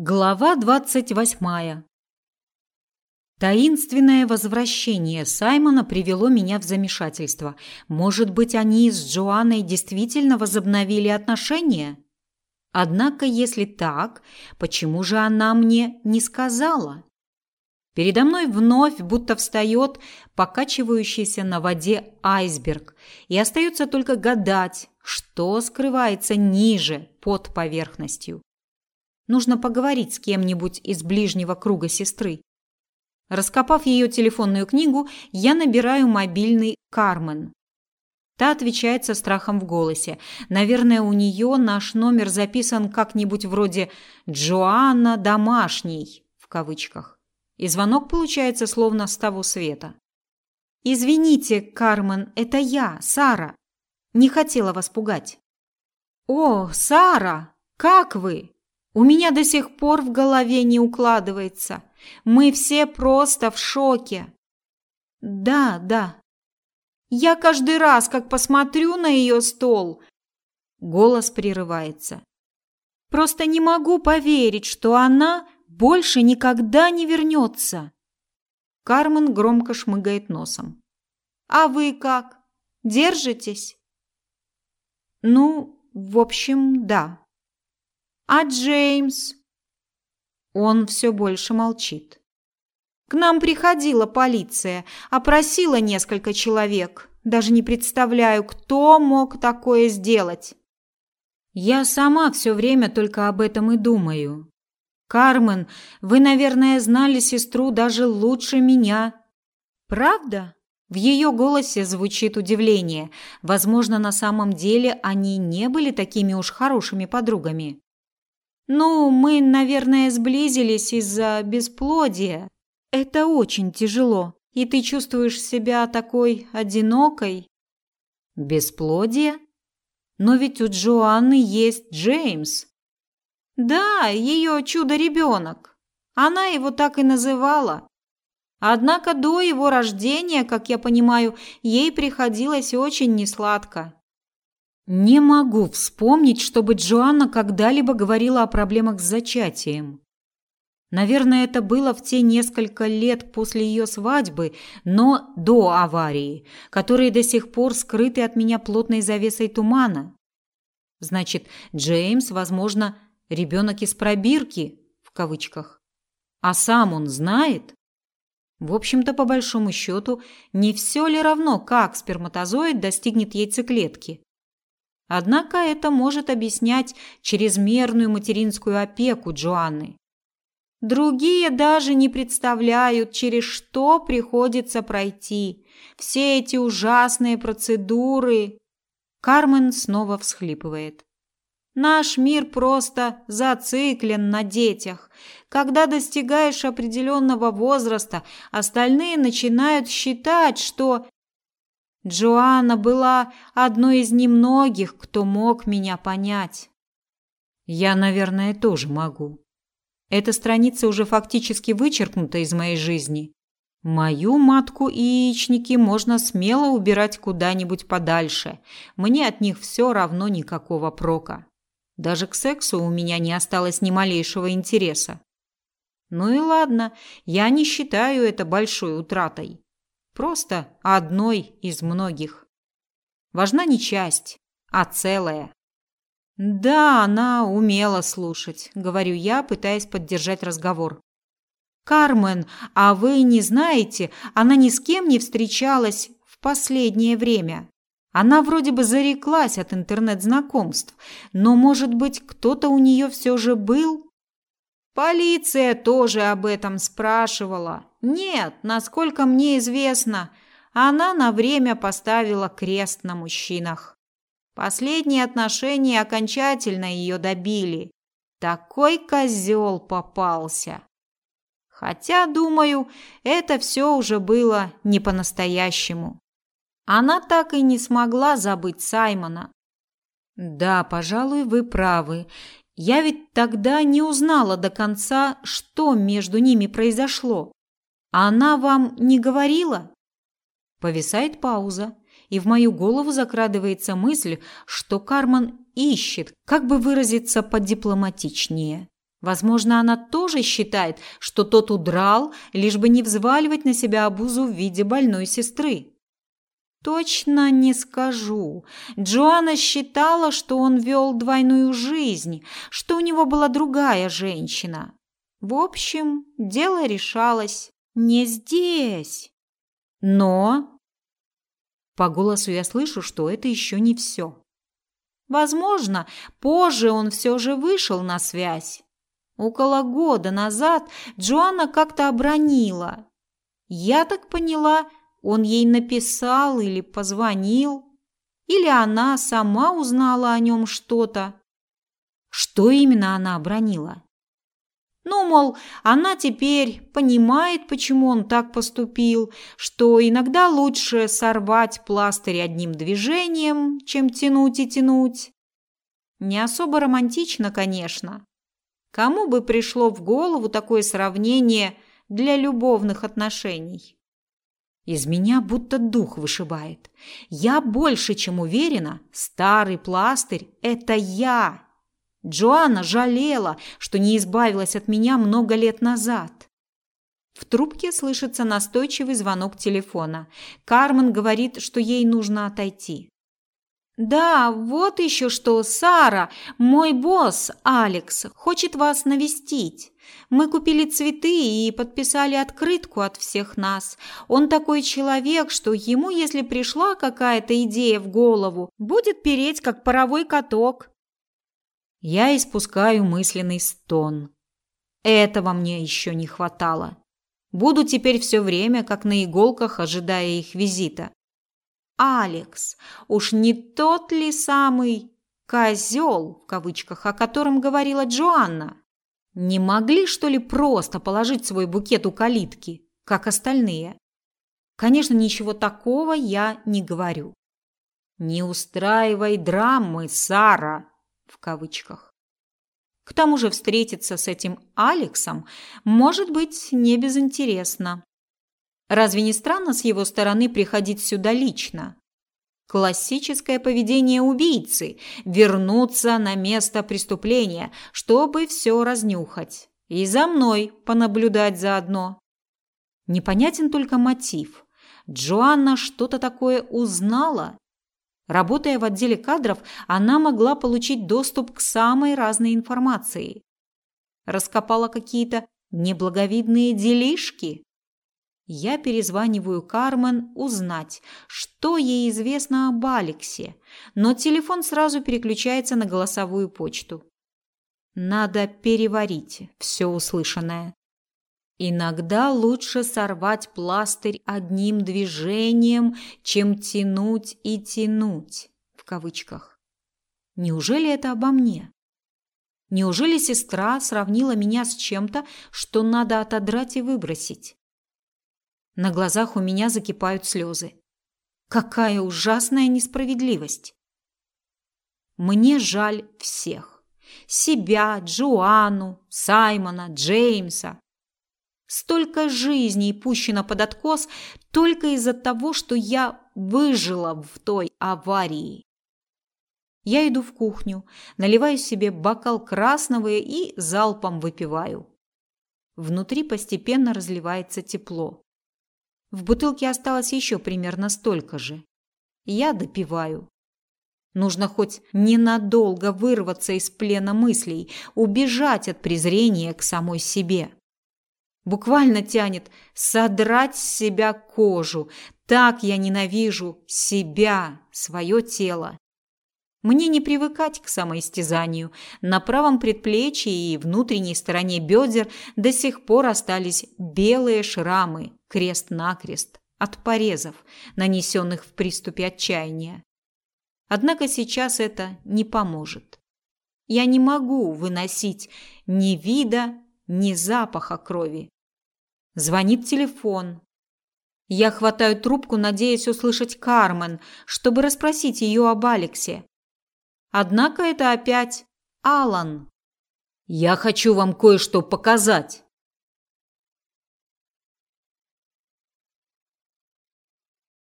Глава двадцать восьмая. Таинственное возвращение Саймона привело меня в замешательство. Может быть, они с Джоанной действительно возобновили отношения? Однако, если так, почему же она мне не сказала? Передо мной вновь будто встает покачивающийся на воде айсберг, и остается только гадать, что скрывается ниже, под поверхностью. Нужно поговорить с кем-нибудь из ближнего круга сестры. Раскопав ее телефонную книгу, я набираю мобильный Кармен. Та отвечает со страхом в голосе. Наверное, у нее наш номер записан как-нибудь вроде «Джоанна домашний» в кавычках. И звонок получается словно с того света. «Извините, Кармен, это я, Сара. Не хотела вас пугать». «О, Сара, как вы?» У меня до сих пор в голове не укладывается. Мы все просто в шоке. Да, да. Я каждый раз, как посмотрю на ее стол, голос прерывается. Просто не могу поверить, что она больше никогда не вернется. Кармен громко шмыгает носом. А вы как? Держитесь? Ну, в общем, да. А Джеймс? Он все больше молчит. К нам приходила полиция, опросила несколько человек. Даже не представляю, кто мог такое сделать. Я сама все время только об этом и думаю. Кармен, вы, наверное, знали сестру даже лучше меня. Правда? В ее голосе звучит удивление. Возможно, на самом деле они не были такими уж хорошими подругами. Ну, мы, наверное, сблизились из-за бесплодия. Это очень тяжело. И ты чувствуешь себя такой одинокой. Бесплодие? Но ведь у Джоанны есть Джеймс. Да, ее чудо-ребенок. Она его так и называла. Однако до его рождения, как я понимаю, ей приходилось очень несладко. Не могу вспомнить, чтобы Джоанна когда-либо говорила о проблемах с зачатием. Наверное, это было в те несколько лет после ее свадьбы, но до аварии, которые до сих пор скрыты от меня плотной завесой тумана. Значит, Джеймс, возможно, ребенок из пробирки, в кавычках. А сам он знает? В общем-то, по большому счету, не все ли равно, как сперматозоид достигнет яйцеклетки? Однако это может объяснять чрезмерную материнскую опеку Джоанны. Другие даже не представляют, через что приходится пройти. Все эти ужасные процедуры. Кармен снова всхлипывает. Наш мир просто зациклен на детях. Когда достигаешь определенного возраста, остальные начинают считать, что Джоанна была одной из немногих, кто мог меня понять. Я, наверное, тоже могу. Эта страница уже фактически вычеркнута из моей жизни. Мою матку и яичники можно смело убирать куда-нибудь подальше. Мне от них все равно никакого прока. Даже к сексу у меня не осталось ни малейшего интереса. Ну и ладно, я не считаю это большой утратой. Просто одной из многих. Важна не часть, а целая. Да, она умела слушать, говорю я, пытаясь поддержать разговор. Кармен, а вы не знаете, она ни с кем не встречалась в последнее время. Она вроде бы зареклась от интернет-знакомств, но, может быть, кто-то у нее все же был? Полиция тоже об этом спрашивала. Нет, насколько мне известно, она на время поставила крест на мужчинах. Последние отношения окончательно ее добили. Такой козел попался. Хотя, думаю, это все уже было не по-настоящему. Она так и не смогла забыть Саймона. Да, пожалуй, вы правы. Я ведь тогда не узнала до конца, что между ними произошло. Она вам не говорила? Повисает пауза, и в мою голову закрадывается мысль, что Карман ищет, как бы выразиться подипломатичнее. Возможно, она тоже считает, что тот удрал, лишь бы не взваливать на себя обузу в виде больной сестры. Точно не скажу. Джоанна считала, что он вел двойную жизнь, что у него была другая женщина. В общем, дело решалось не здесь. Но по голосу я слышу, что это еще не все. Возможно, позже он все же вышел на связь. Около года назад Джоанна как-то обронила. Я так поняла, он ей написал или позвонил, или она сама узнала о нем что-то. Что именно она обронила? Ну, мол, она теперь понимает, почему он так поступил, что иногда лучше сорвать пластырь одним движением, чем тянуть и тянуть. Не особо романтично, конечно. Кому бы пришло в голову такое сравнение для любовных отношений? Из меня будто дух вышибает. Я больше чем уверена, старый пластырь – это я. Джоанна жалела, что не избавилась от меня много лет назад. В трубке слышится настойчивый звонок телефона. Кармен говорит, что ей нужно отойти. Да, вот еще что, Сара, мой босс Алекс хочет вас навестить. Мы купили цветы и подписали открытку от всех нас. Он такой человек, что ему, если пришла какая-то идея в голову, будет переть как паровой каток. Я испускаю мысленный стон. Этого мне еще не хватало. Буду теперь все время как на иголках, ожидая их визита. Алекс, уж не тот ли самый козел в кавычках, о котором говорила Джоанна? Не могли, что ли, просто положить свой букет у калитки, как остальные? Конечно, ничего такого я не говорю. Не устраивай драмы, Сара в кавычках. К тому же встретиться с этим Алексом может быть не безинтересно. Разве не странно с его стороны приходить сюда лично? Классическое поведение убийцы – вернуться на место преступления, чтобы все разнюхать. И за мной понаблюдать заодно. Непонятен только мотив. Джоанна что-то такое узнала Работая в отделе кадров, она могла получить доступ к самой разной информации. Раскопала какие-то неблаговидные делишки. Я перезваниваю Кармен узнать, что ей известно об Алексе, но телефон сразу переключается на голосовую почту. Надо переварить все услышанное. Иногда лучше сорвать пластырь одним движением, чем тянуть и тянуть в кавычках. Неужели это обо мне? Неужели сестра сравнила меня с чем-то, что надо отодрать и выбросить? На глазах у меня закипают слезы. Какая ужасная несправедливость. Мне жаль всех. Себя, Джоанну, Саймона, Джеймса, Столько жизней пущено под откос только из-за того, что я выжила в той аварии. Я иду в кухню, наливаю себе бокал красного и залпом выпиваю. Внутри постепенно разливается тепло. В бутылке осталось еще примерно столько же. Я допиваю. Нужно хоть ненадолго вырваться из плена мыслей, убежать от презрения к самой себе. Буквально тянет содрать с себя кожу. Так я ненавижу себя, свое тело. Мне не привыкать к самоистязанию. На правом предплечье и внутренней стороне бедер до сих пор остались белые шрамы, крест-накрест, от порезов, нанесенных в приступе отчаяния. Однако сейчас это не поможет. Я не могу выносить ни вида, ни запаха крови. Звонит телефон. Я хватаю трубку, надеясь услышать Кармен, чтобы расспросить ее об Алексе. Однако это опять Алан. Я хочу вам кое-что показать.